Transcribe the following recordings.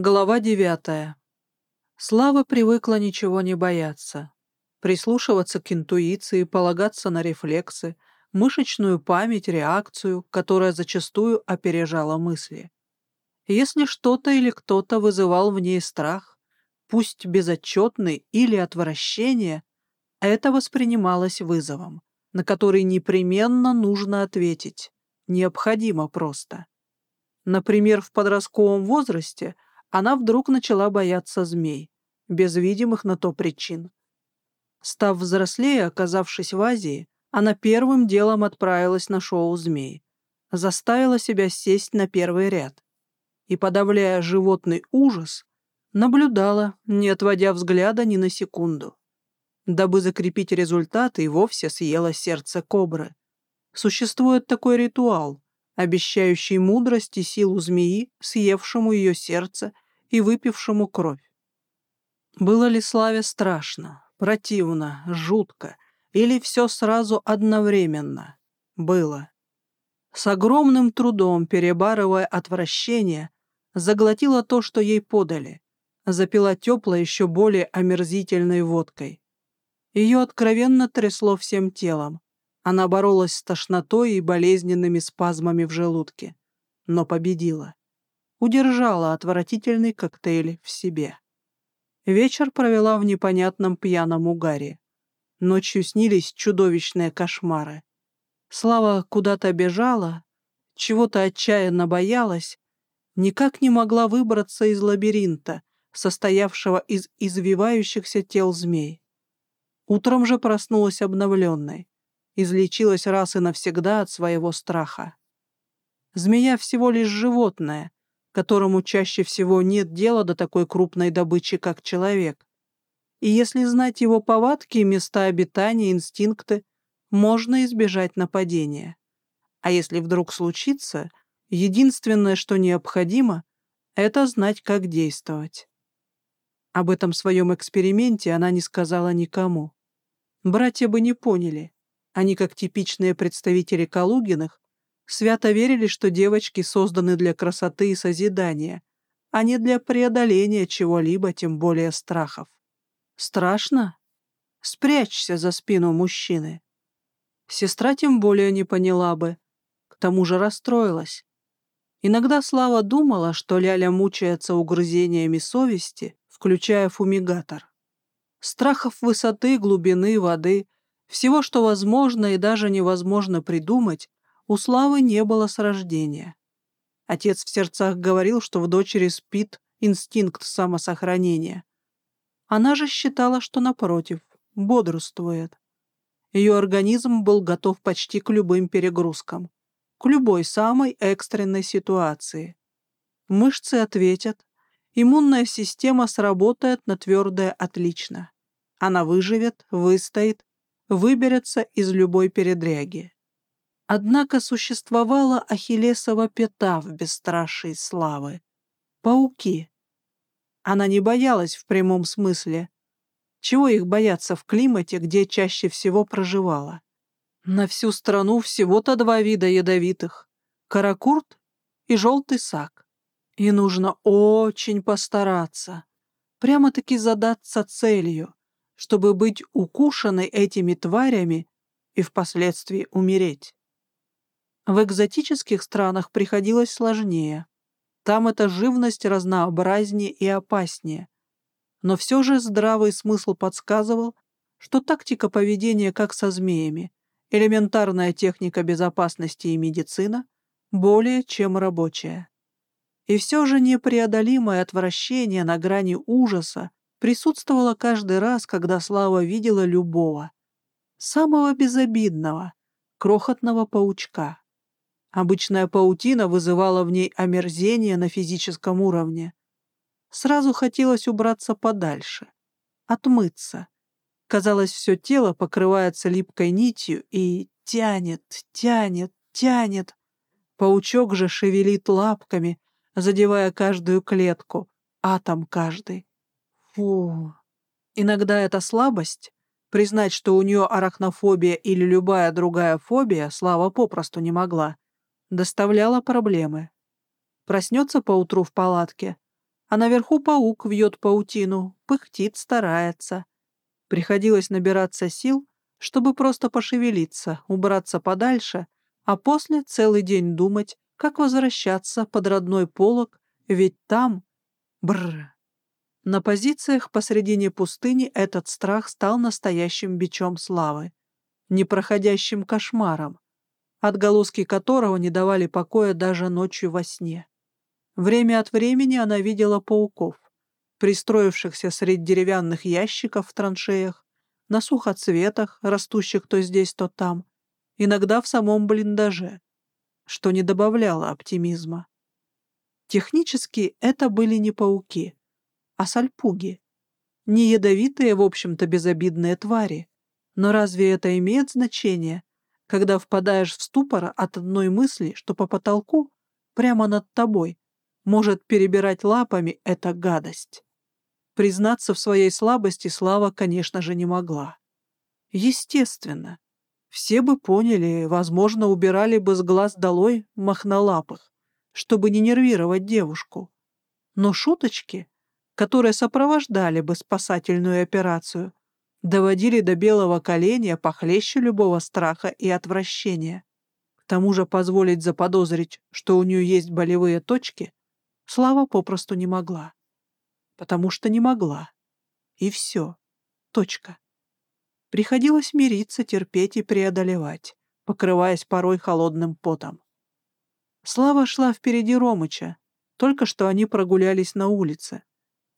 Глава девятая. Слава привыкла ничего не бояться. Прислушиваться к интуиции, полагаться на рефлексы, мышечную память, реакцию, которая зачастую опережала мысли. Если что-то или кто-то вызывал в ней страх, пусть безотчетный или отвращение, это воспринималось вызовом, на который непременно нужно ответить, необходимо просто. Например, в подростковом возрасте – она вдруг начала бояться змей, без видимых на то причин. Став взрослее, оказавшись в Азии, она первым делом отправилась на шоу «Змей», заставила себя сесть на первый ряд и, подавляя животный ужас, наблюдала, не отводя взгляда ни на секунду. Дабы закрепить результаты, и вовсе съела сердце кобры. Существует такой ритуал, обещающий мудрость и силу змеи, съевшему ее сердце и выпившему кровь. Было ли Славе страшно, противно, жутко, или все сразу одновременно? Было. С огромным трудом, перебарывая отвращение, заглотила то, что ей подали, запила теплой, еще более омерзительной водкой. Ее откровенно трясло всем телом, она боролась с тошнотой и болезненными спазмами в желудке, но победила. Удержала отвратительный коктейль в себе. Вечер провела в непонятном пьяном угаре. Ночью снились чудовищные кошмары. Слава куда-то бежала, чего-то отчаянно боялась, никак не могла выбраться из лабиринта, состоявшего из извивающихся тел змей. Утром же проснулась обновленной излечилась раз и навсегда от своего страха. Змея всего лишь животное, которому чаще всего нет дела до такой крупной добычи, как человек. И если знать его повадки, места обитания, инстинкты, можно избежать нападения. А если вдруг случится, единственное, что необходимо, это знать, как действовать. Об этом своем эксперименте она не сказала никому. Братья бы не поняли. Они, как типичные представители Калугиных, свято верили, что девочки созданы для красоты и созидания, а не для преодоления чего-либо, тем более страхов. Страшно? Спрячься за спину мужчины. Сестра тем более не поняла бы, к тому же расстроилась. Иногда Слава думала, что Ляля мучается угрызениями совести, включая фумигатор. Страхов высоты, глубины, воды — всего, что возможно и даже невозможно придумать, у Славы не было с рождения. Отец в сердцах говорил, что в дочери спит инстинкт самосохранения. Она же считала, что, напротив, бодрствует. Ее организм был готов почти к любым перегрузкам, к любой самой экстренной ситуации. Мышцы ответят, иммунная система сработает на твердое отлично. Она выживет, выстоит, выберется из любой передряги. Однако существовала Ахиллесова пята в бесстрашии славы. Пауки. Она не боялась в прямом смысле. Чего их бояться в климате, где чаще всего проживала? На всю страну всего-то два вида ядовитых — каракурт и желтый сак. И нужно очень постараться, прямо-таки задаться целью, чтобы быть укушенной этими тварями и впоследствии умереть. В экзотических странах приходилось сложнее. Там эта живность разнообразнее и опаснее. Но все же здравый смысл подсказывал, что тактика поведения как со змеями, элементарная техника безопасности и медицина более чем рабочая. И все же непреодолимое отвращение на грани ужаса присутствовала каждый раз, когда Слава видела любого, самого безобидного, крохотного паучка. Обычная паутина вызывала в ней омерзение на физическом уровне. Сразу хотелось убраться подальше, отмыться. Казалось, все тело покрывается липкой нитью и тянет, тянет, тянет. Паучок же шевелит лапками, задевая каждую клетку, атом каждый. Фу. Иногда эта слабость, признать, что у нее арахнофобия или любая другая фобия, Слава попросту не могла, доставляла проблемы. Проснется поутру в палатке, а наверху паук вьет паутину, пыхтит, старается. Приходилось набираться сил, чтобы просто пошевелиться, убраться подальше, а после целый день думать, как возвращаться под родной полог, ведь там... Бррр. На позициях посредине пустыни этот страх стал настоящим бичом славы, непроходящим кошмаром, отголоски которого не давали покоя даже ночью во сне. Время от времени она видела пауков, пристроившихся среди деревянных ящиков в траншеях, на сухоцветах, растущих то здесь, то там, иногда в самом блиндаже, что не добавляло оптимизма. Технически это были не пауки, а сальпуги. Не ядовитые, в общем-то, безобидные твари. Но разве это имеет значение, когда впадаешь в ступор от одной мысли, что по потолку, прямо над тобой, может перебирать лапами эта гадость? Признаться в своей слабости Слава, конечно же, не могла. Естественно. Все бы поняли, возможно, убирали бы с глаз долой махнолапых, чтобы не нервировать девушку. Но шуточки, которые сопровождали бы спасательную операцию, доводили до белого коленя похлеще любого страха и отвращения. К тому же позволить заподозрить, что у нее есть болевые точки, Слава попросту не могла потому что не могла. И все. Точка. Приходилось мириться, терпеть и преодолевать, покрываясь порой холодным потом. Слава шла впереди Ромыча. Только что они прогулялись на улице.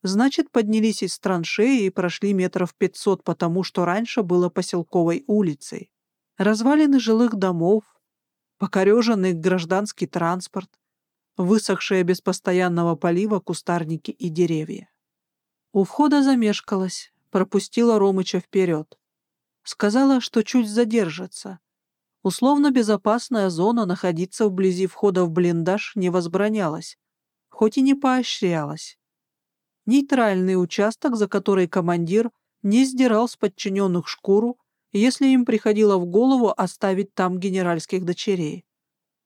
Значит, поднялись из траншеи и прошли метров пятьсот, потому что раньше было поселковой улицей. Развалины жилых домов, покореженный гражданский транспорт, высохшие без постоянного полива кустарники и деревья. У входа замешкалась, пропустила Ромыча вперед. Сказала, что чуть задержится. Условно безопасная зона находиться вблизи входа в блиндаж не возбранялась, хоть и не поощрялась. Нейтральный участок, за который командир не сдирал с подчиненных шкуру, если им приходило в голову оставить там генеральских дочерей.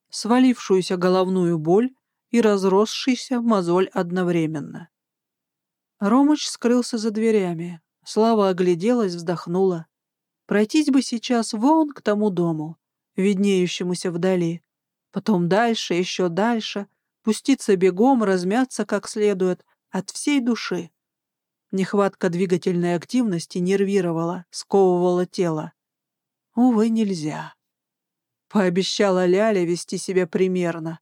Свалившуюся головную боль и разросшийся мозоль одновременно. Ромыч скрылся за дверями. Слава огляделась, вздохнула. Пройтись бы сейчас вон к тому дому, виднеющемуся вдали. Потом дальше, еще дальше, пуститься бегом, размяться как следует, от всей души. Нехватка двигательной активности нервировала, сковывала тело. Увы, нельзя. Пообещала Ляля вести себя примерно,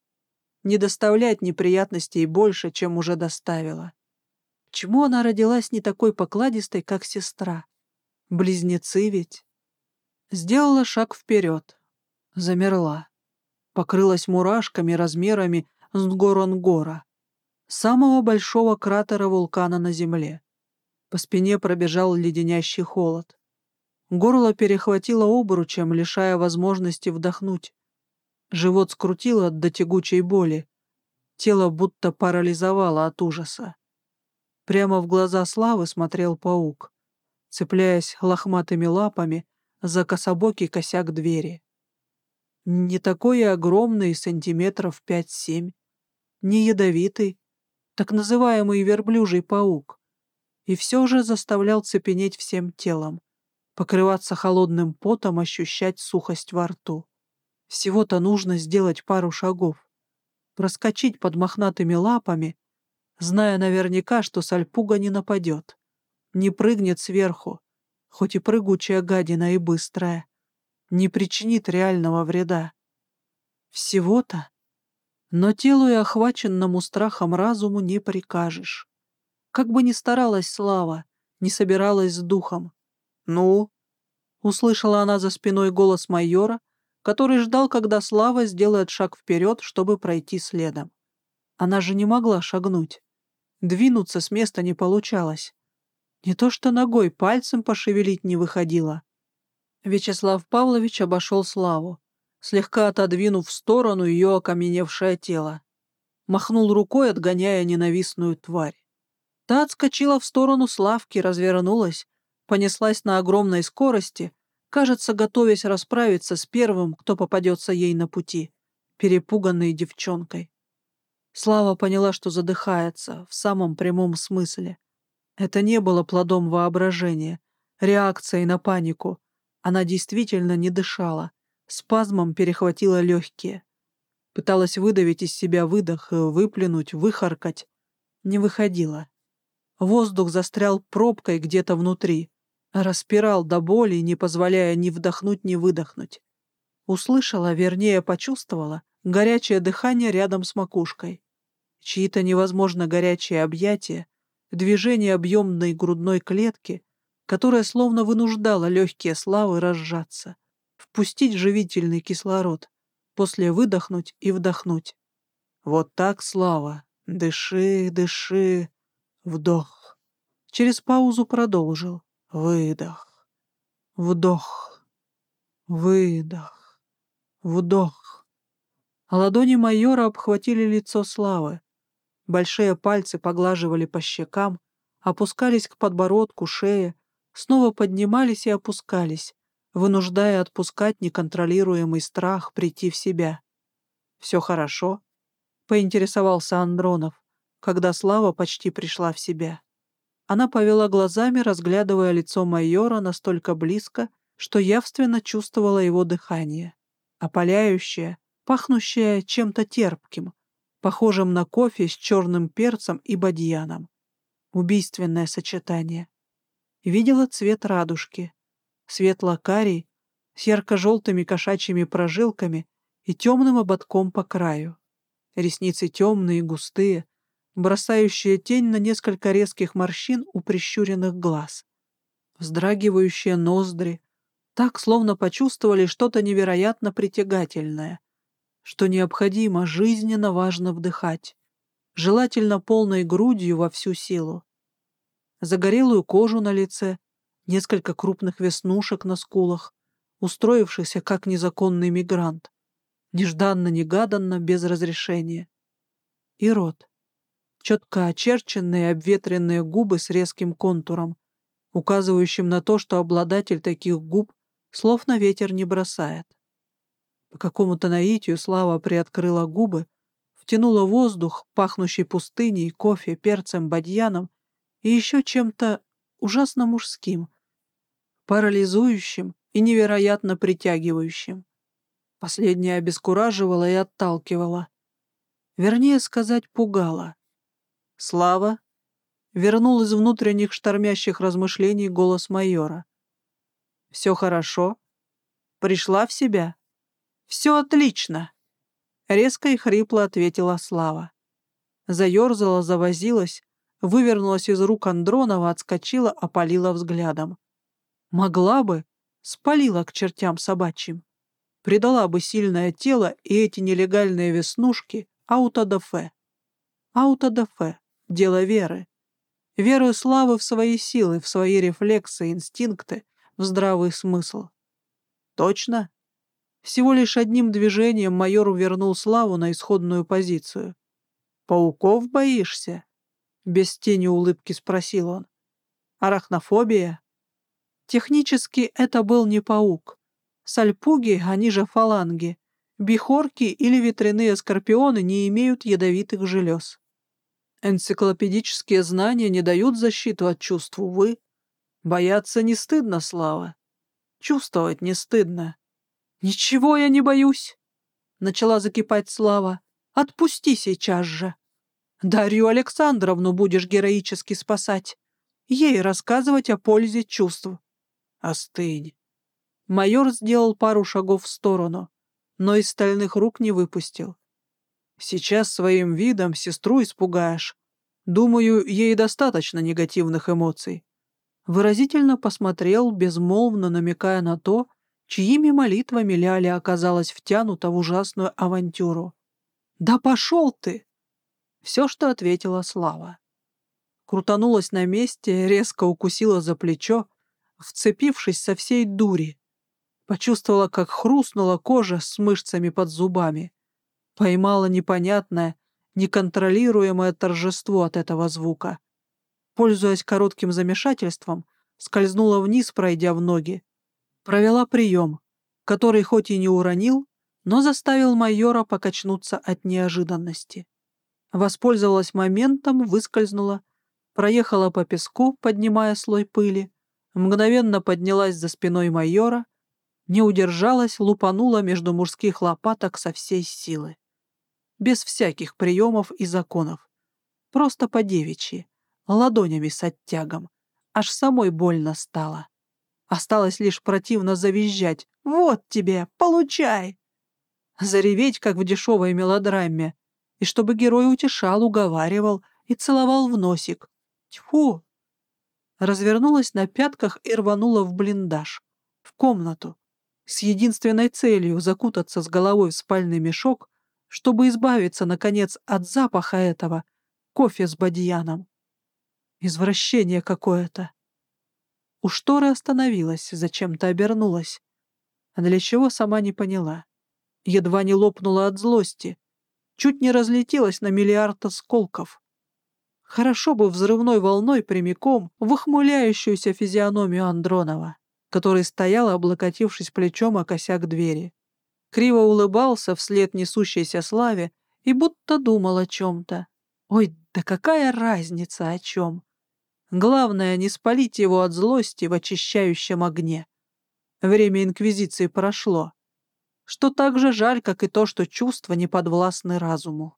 не доставлять неприятностей больше, чем уже доставила. Чему она родилась не такой покладистой, как сестра? Близнецы ведь. Сделала шаг вперед. Замерла. Покрылась мурашками размерами с Нгоронгора, самого большого кратера вулкана на Земле. По спине пробежал леденящий холод. Горло перехватило обручем, лишая возможности вдохнуть. Живот скрутило до тягучей боли. Тело будто парализовало от ужаса. Прямо в глаза Славы смотрел паук, цепляясь лохматыми лапами за кособокий косяк двери. Не такой и огромный, сантиметров пять-семь, не ядовитый, так называемый верблюжий паук, и все же заставлял цепенеть всем телом, покрываться холодным потом, ощущать сухость во рту. Всего-то нужно сделать пару шагов, проскочить под мохнатыми лапами зная наверняка, что сальпуга не нападет, не прыгнет сверху, хоть и прыгучая гадина и быстрая, не причинит реального вреда. Всего-то, но телу и охваченному страхом разуму не прикажешь. Как бы ни старалась Слава, не собиралась с духом. «Ну?» — услышала она за спиной голос майора, который ждал, когда Слава сделает шаг вперед, чтобы пройти следом. Она же не могла шагнуть. Двинуться с места не получалось. Не то что ногой, пальцем пошевелить не выходило. Вячеслав Павлович обошел Славу, слегка отодвинув в сторону ее окаменевшее тело. Махнул рукой, отгоняя ненавистную тварь. Та отскочила в сторону Славки, развернулась, понеслась на огромной скорости, кажется, готовясь расправиться с первым, кто попадется ей на пути, перепуганной девчонкой. Слава поняла, что задыхается, в самом прямом смысле. Это не было плодом воображения, реакцией на панику. Она действительно не дышала, спазмом перехватила легкие. Пыталась выдавить из себя выдох, выплюнуть, выхаркать. Не выходила. Воздух застрял пробкой где-то внутри, распирал до боли, не позволяя ни вдохнуть, ни выдохнуть. Услышала, вернее, почувствовала, горячее дыхание рядом с макушкой. Чьи-то невозможно горячие объятия, движение объемной грудной клетки, которая словно вынуждала легкие славы разжаться, впустить живительный кислород, после выдохнуть и вдохнуть. Вот так, Слава, дыши, дыши, вдох. Через паузу продолжил. Выдох, вдох, выдох, вдох. А ладони майора обхватили лицо Славы. Большие пальцы поглаживали по щекам, опускались к подбородку, шее, снова поднимались и опускались, вынуждая отпускать неконтролируемый страх прийти в себя. «Все хорошо?» — поинтересовался Андронов, когда Слава почти пришла в себя. Она повела глазами, разглядывая лицо майора настолько близко, что явственно чувствовала его дыхание, опаляющее, пахнущее чем-то терпким, похожим на кофе с черным перцем и бадьяном. Убийственное сочетание. Видела цвет радужки. Светло-карий с ярко-желтыми кошачьими прожилками и темным ободком по краю. Ресницы темные, густые, бросающие тень на несколько резких морщин у прищуренных глаз. Вздрагивающие ноздри, так словно почувствовали что-то невероятно притягательное, что необходимо жизненно важно вдыхать, желательно полной грудью во всю силу. Загорелую кожу на лице, несколько крупных веснушек на скулах, устроившихся как незаконный мигрант, нежданно-негаданно, без разрешения. И рот. Четко очерченные обветренные губы с резким контуром, указывающим на то, что обладатель таких губ слов на ветер не бросает. По какому-то наитию Слава приоткрыла губы, втянула воздух, пахнущий пустыней, кофе, перцем, бадьяном и еще чем-то ужасно мужским, парализующим и невероятно притягивающим. Последнее обескураживало и отталкивало. Вернее сказать, пугало. Слава вернул из внутренних штормящих размышлений голос майора. «Все хорошо? Пришла в себя?» «Все отлично!» — резко и хрипло ответила Слава. Заерзала, завозилась, вывернулась из рук Андронова, отскочила, опалила взглядом. Могла бы, спалила к чертям собачьим. Предала бы сильное тело и эти нелегальные веснушки аутодафе. Аутодафе — дело веры. Веру славы в свои силы, в свои рефлексы, инстинкты, в здравый смысл. Точно? Всего лишь одним движением майор вернул Славу на исходную позицию. «Пауков боишься?» — без тени улыбки спросил он. «Арахнофобия?» Технически это был не паук. Сальпуги, они же фаланги, бихорки или ветряные скорпионы не имеют ядовитых желез. Энциклопедические знания не дают защиту от чувств, увы. Бояться не стыдно, Слава. Чувствовать не стыдно. «Ничего я не боюсь!» — начала закипать Слава. «Отпусти сейчас же! Дарью Александровну будешь героически спасать, ей рассказывать о пользе чувств. Остынь!» Майор сделал пару шагов в сторону, но из стальных рук не выпустил. «Сейчас своим видом сестру испугаешь. Думаю, ей достаточно негативных эмоций». Выразительно посмотрел, безмолвно намекая на то, чьими молитвами Ляля оказалась втянута в ужасную авантюру. «Да пошел ты!» Все, что ответила Слава. Крутанулась на месте, резко укусила за плечо, вцепившись со всей дури. Почувствовала, как хрустнула кожа с мышцами под зубами. Поймала непонятное, неконтролируемое торжество от этого звука. Пользуясь коротким замешательством, скользнула вниз, пройдя в ноги, провела прием, который хоть и не уронил, но заставил майора покачнуться от неожиданности. Воспользовалась моментом, выскользнула, проехала по песку, поднимая слой пыли, мгновенно поднялась за спиной майора, не удержалась, лупанула между мужских лопаток со всей силы. Без всяких приемов и законов. Просто по девичьи, ладонями с оттягом. Аж самой больно стало. Осталось лишь противно завизжать. «Вот тебе! Получай!» Зареветь, как в дешевой мелодраме. И чтобы герой утешал, уговаривал и целовал в носик. Тьфу! Развернулась на пятках и рванула в блиндаж. В комнату. С единственной целью закутаться с головой в спальный мешок, чтобы избавиться, наконец, от запаха этого кофе с бадьяном. Извращение какое-то. У шторы остановилась, зачем-то обернулась. А для чего, сама не поняла. Едва не лопнула от злости. Чуть не разлетелась на миллиард осколков. Хорошо бы взрывной волной прямиком в ухмыляющуюся физиономию Андронова, который стоял, облокотившись плечом о косяк двери. Криво улыбался вслед несущейся славе и будто думал о чем-то. Ой, да какая разница о чем? Главное, не спалить его от злости в очищающем огне. Время Инквизиции прошло. Что так же жаль, как и то, что чувства не подвластны разуму.